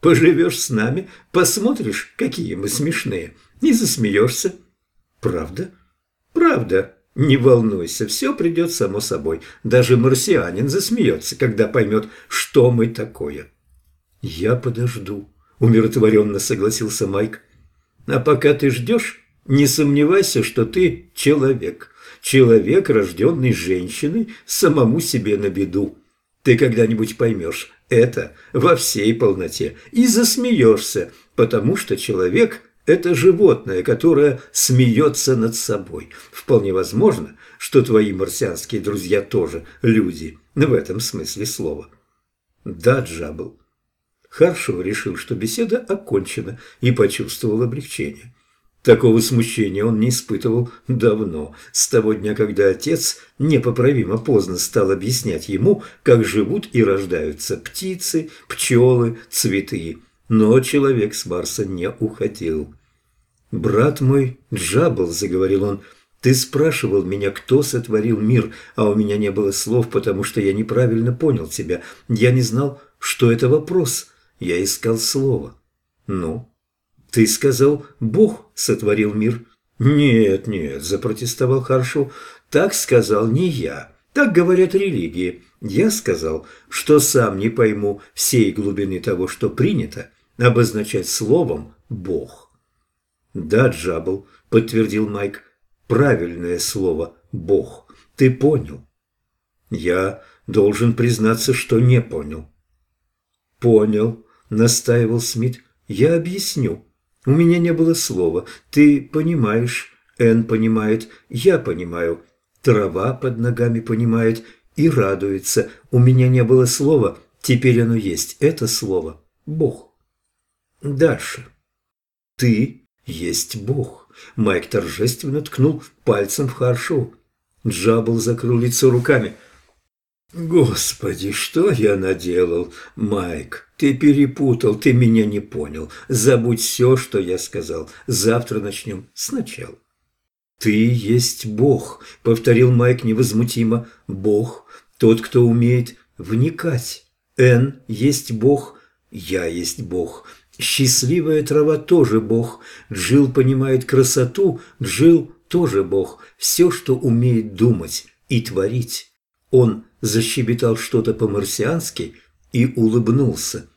Поживешь с нами, посмотришь, какие мы смешные, и засмеешься. Правда? Правда. Не волнуйся, все придет само собой. Даже марсианин засмеется, когда поймет, что мы такое. Я подожду, умиротворенно согласился Майк. А пока ты ждешь, не сомневайся, что ты человек. Человек, рожденный женщиной, самому себе на беду. Ты когда-нибудь поймешь это во всей полноте и засмеешься, потому что человек – это животное, которое смеется над собой. Вполне возможно, что твои марсианские друзья тоже люди, в этом смысле слова. Да, Джабл. Харшоу решил, что беседа окончена, и почувствовал облегчение. Такого смущения он не испытывал давно, с того дня, когда отец непоправимо поздно стал объяснять ему, как живут и рождаются птицы, пчелы, цветы. Но человек с Марса не уходил. «Брат мой, Джабл», — заговорил он, — «ты спрашивал меня, кто сотворил мир, а у меня не было слов, потому что я неправильно понял тебя. Я не знал, что это вопрос. Я искал слово». «Ну?» «Ты сказал, Бог сотворил мир?» «Нет, нет», – запротестовал Харшу, – «так сказал не я. Так говорят религии. Я сказал, что сам не пойму всей глубины того, что принято, обозначать словом «Бог». «Да, Джабл», – подтвердил Майк, – «правильное слово «Бог». Ты понял?» «Я должен признаться, что не понял». «Понял», – настаивал Смит, – «я объясню». У меня не было слова. Ты понимаешь, Эн понимает, я понимаю, трава под ногами понимает и радуется. У меня не было слова, теперь оно есть. Это слово – Бог. Дальше. Ты есть Бог. Майк торжественно ткнул пальцем в Харшоу. Джабл закрыл лицо руками – «Господи, что я наделал, Майк? Ты перепутал, ты меня не понял. Забудь все, что я сказал. Завтра начнем сначала». «Ты есть Бог», — повторил Майк невозмутимо. «Бог, тот, кто умеет вникать. Н есть Бог, я есть Бог. Счастливая трава тоже Бог. Джил понимает красоту, Джил тоже Бог. Все, что умеет думать и творить». Он защебетал что-то по-марсиански и улыбнулся.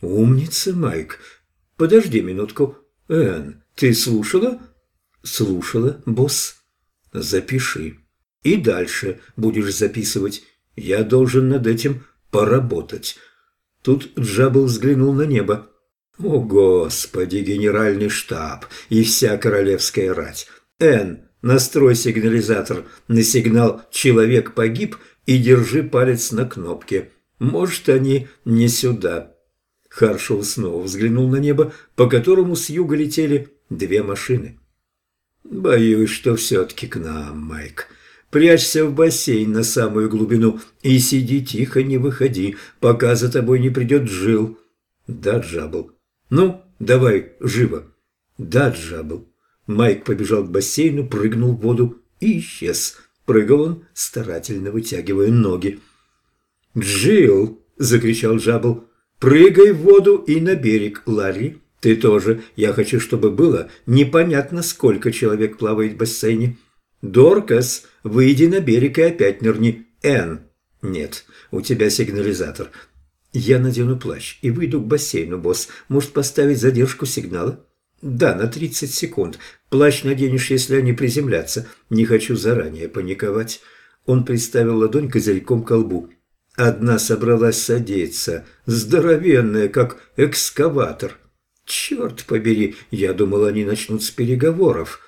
«Умница, Майк. Подожди минутку. Энн, ты слушала?» «Слушала, босс. Запиши. И дальше будешь записывать. Я должен над этим поработать». Тут Джабл взглянул на небо. «О, Господи, генеральный штаб и вся королевская рать! Энн, настрой сигнализатор на сигнал «Человек погиб» и держи палец на кнопке. Может, они не сюда». Харшоу снова взглянул на небо, по которому с юга летели две машины. «Боюсь, что все-таки к нам, Майк. Прячься в бассейн на самую глубину и сиди тихо, не выходи, пока за тобой не придет Джил». «Да, Джабл. Ну, давай, живо». «Да, Джабл». Майк побежал к бассейну, прыгнул в воду и исчез. Прыгал он, старательно вытягивая ноги. «Джилл!» – закричал Джабл. «Прыгай в воду и на берег, Ларри. Ты тоже. Я хочу, чтобы было непонятно, сколько человек плавает в бассейне. Доркас, выйди на берег и опять нырни. Н. Нет, у тебя сигнализатор. Я надену плащ и выйду к бассейну, босс. Может, поставить задержку сигнала?» «Да, на 30 секунд. Плащ наденешь, если они приземлятся. Не хочу заранее паниковать». Он приставил ладонь козырьком к колбу. Одна собралась садиться, здоровенная, как экскаватор. «Черт побери, я думал, они начнут с переговоров».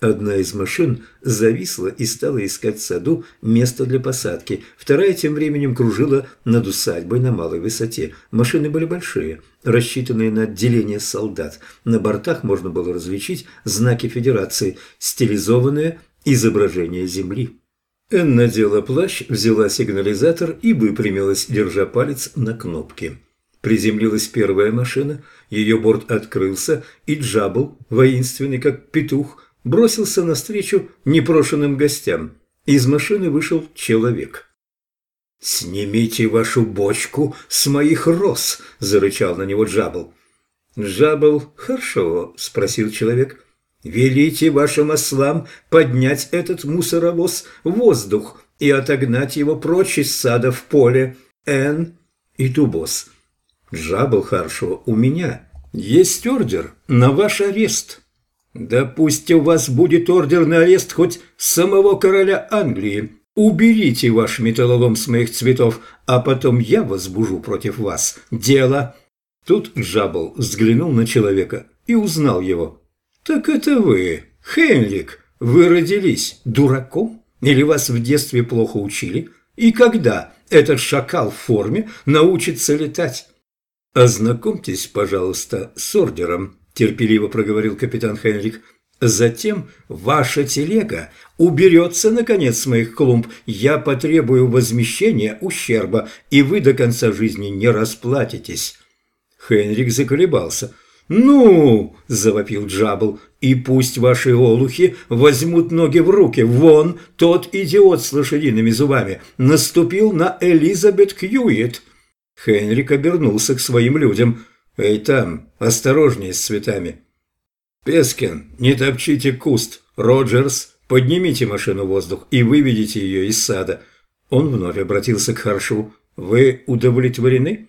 Одна из машин зависла и стала искать в саду место для посадки. Вторая тем временем кружила над усадьбой на малой высоте. Машины были большие, рассчитанные на отделение солдат. На бортах можно было различить знаки Федерации, стилизованное изображение Земли. Энн надела плащ, взяла сигнализатор и выпрямилась, держа палец на кнопке. Приземлилась первая машина, ее борт открылся, и Джабл, воинственный как петух, бросился навстречу непрошенным гостям. Из машины вышел человек. «Снимите вашу бочку с моих роз!» – зарычал на него Джабл. «Джабл Харшоу», – спросил человек. «Велите вашим ослам поднять этот мусоровоз в воздух и отогнать его прочь из сада в поле. Эн и Дубос. Джабл, хорошо, у меня есть ордер на ваш арест». «Да пусть у вас будет ордер на арест хоть самого короля Англии», Уберите ваш металлолом с моих цветов, а потом я возбужу против вас дело». Тут Джабл взглянул на человека и узнал его. «Так это вы, Хенрик, вы родились дураком? Или вас в детстве плохо учили? И когда этот шакал в форме научится летать?» «Ознакомьтесь, пожалуйста, с ордером», – терпеливо проговорил капитан Хенрик. Затем ваша телега уберется, наконец, с моих клумб. Я потребую возмещения ущерба, и вы до конца жизни не расплатитесь». Хенрик заколебался. «Ну!» – завопил Джабл. «И пусть ваши олухи возьмут ноги в руки. Вон, тот идиот с лошадиными зубами наступил на Элизабет Кьюит». Хенрик обернулся к своим людям. «Эй, там, осторожнее с цветами». «Пескин, не топчите куст! Роджерс, поднимите машину в воздух и выведите ее из сада!» Он вновь обратился к Харшу. «Вы удовлетворены?»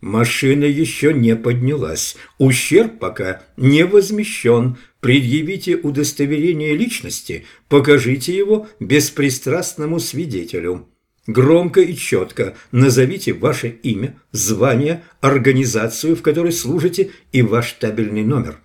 «Машина еще не поднялась. Ущерб пока не возмещен. Предъявите удостоверение личности, покажите его беспристрастному свидетелю». Громко и четко назовите ваше имя, звание, организацию, в которой служите, и ваш табельный номер.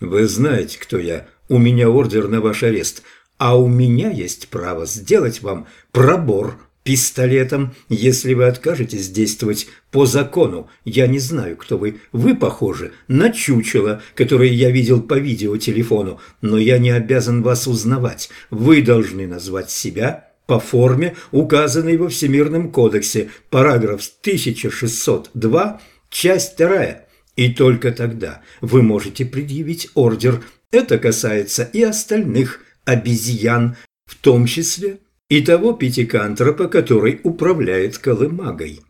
«Вы знаете, кто я. У меня ордер на ваш арест. А у меня есть право сделать вам пробор пистолетом, если вы откажетесь действовать по закону. Я не знаю, кто вы. Вы похожи на чучело, которое я видел по видеотелефону, но я не обязан вас узнавать. Вы должны назвать себя по форме, указанной во Всемирном кодексе, параграф 1602, часть 2. И только тогда вы можете предъявить ордер. Это касается и остальных обезьян, в том числе и того пятикантропа, который управляет колымагой.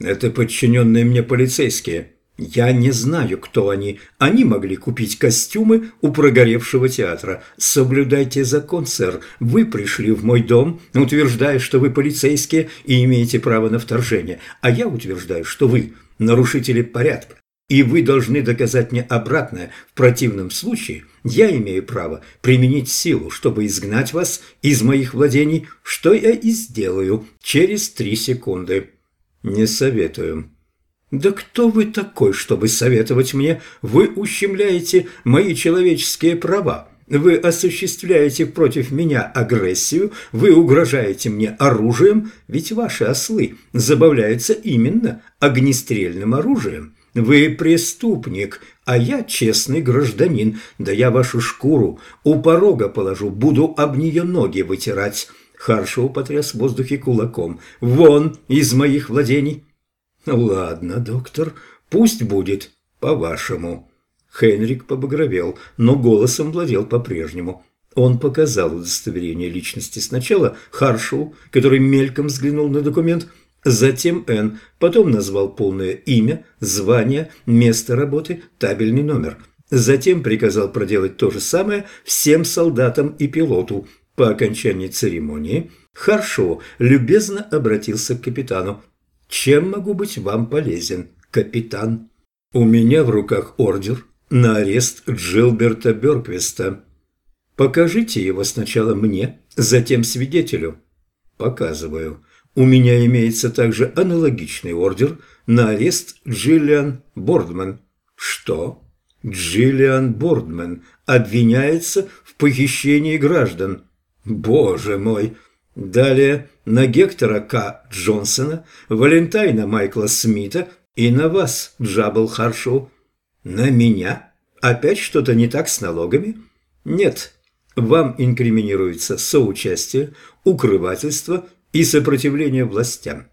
Это подчиненные мне полицейские. Я не знаю, кто они. Они могли купить костюмы у прогоревшего театра. Соблюдайте закон, сэр. Вы пришли в мой дом, утверждая, что вы полицейские и имеете право на вторжение. А я утверждаю, что вы нарушители порядка. И вы должны доказать мне обратное. В противном случае я имею право применить силу, чтобы изгнать вас из моих владений, что я и сделаю через три секунды. Не советую. Да кто вы такой, чтобы советовать мне? Вы ущемляете мои человеческие права. Вы осуществляете против меня агрессию, вы угрожаете мне оружием, ведь ваши ослы забавляются именно огнестрельным оружием. Вы преступник, а я честный гражданин. Да я вашу шкуру у порога положу, буду об нее ноги вытирать. Харшоу потряс в воздухе кулаком. Вон из моих владений. Ладно, доктор, пусть будет по-вашему. Хенрик побагровел, но голосом владел по-прежнему. Он показал удостоверение личности сначала Харшоу, который мельком взглянул на документ, Затем Н. Потом назвал полное имя, звание, место работы, табельный номер. Затем приказал проделать то же самое всем солдатам и пилоту. По окончании церемонии Харшоу любезно обратился к капитану. «Чем могу быть вам полезен, капитан?» «У меня в руках ордер на арест Джилберта Бёрквиста. Покажите его сначала мне, затем свидетелю». «Показываю». У меня имеется также аналогичный ордер на арест Джиллиан Бордман. Что? Джиллиан Бордман обвиняется в похищении граждан. Боже мой! Далее на Гектора К. Джонсона, Валентайна Майкла Смита и на вас, Джабл Харшоу. На меня? Опять что-то не так с налогами? Нет. Вам инкриминируется соучастие, укрывательство и сопротивление властям.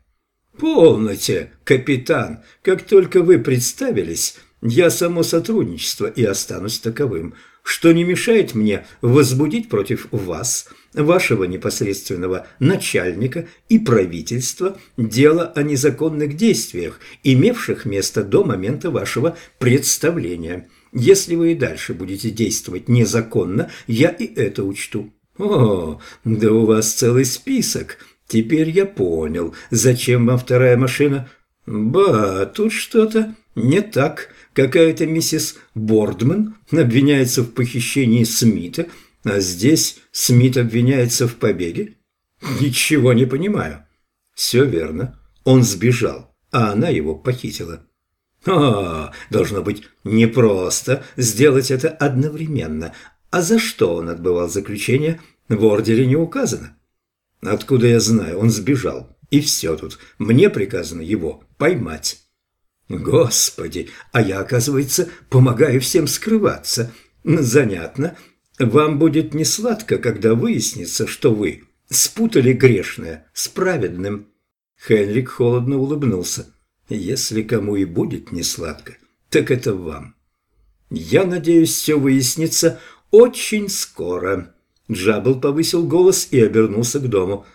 «Полноте, капитан! Как только вы представились, я само сотрудничество и останусь таковым. Что не мешает мне возбудить против вас, вашего непосредственного начальника и правительства дело о незаконных действиях, имевших место до момента вашего представления. Если вы и дальше будете действовать незаконно, я и это учту. О, да у вас целый список. Теперь я понял, зачем вам вторая машина. Ба, тут что-то не так. Какая-то миссис Бордман обвиняется в похищении Смита, а здесь Смит обвиняется в побеге? Ничего не понимаю. Все верно. Он сбежал, а она его похитила. А, должно быть непросто сделать это одновременно. А за что он отбывал заключение, в ордере не указано. Откуда я знаю, он сбежал. И все тут. Мне приказано его поймать. Господи, а я, оказывается, помогаю всем скрываться. Занятно. Вам будет не сладко, когда выяснится, что вы спутали грешное с праведным. Хенрик холодно улыбнулся. Если кому и будет не сладко, так это вам. Я надеюсь, все выяснится очень скоро. Джабл повысил голос и обернулся к дому.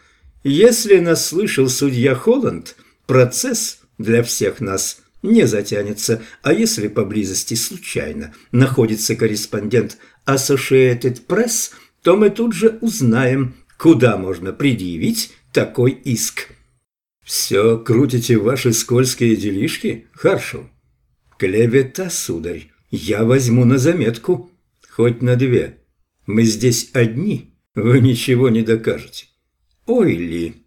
Если нас слышал судья Холланд, процесс для всех нас не затянется, а если поблизости случайно находится корреспондент Associated Press, то мы тут же узнаем, куда можно предъявить такой иск. Все крутите ваши скользкие делишки? Хорошо. Клевета, сударь, я возьму на заметку. Хоть на две. Мы здесь одни, вы ничего не докажете. Ой ли...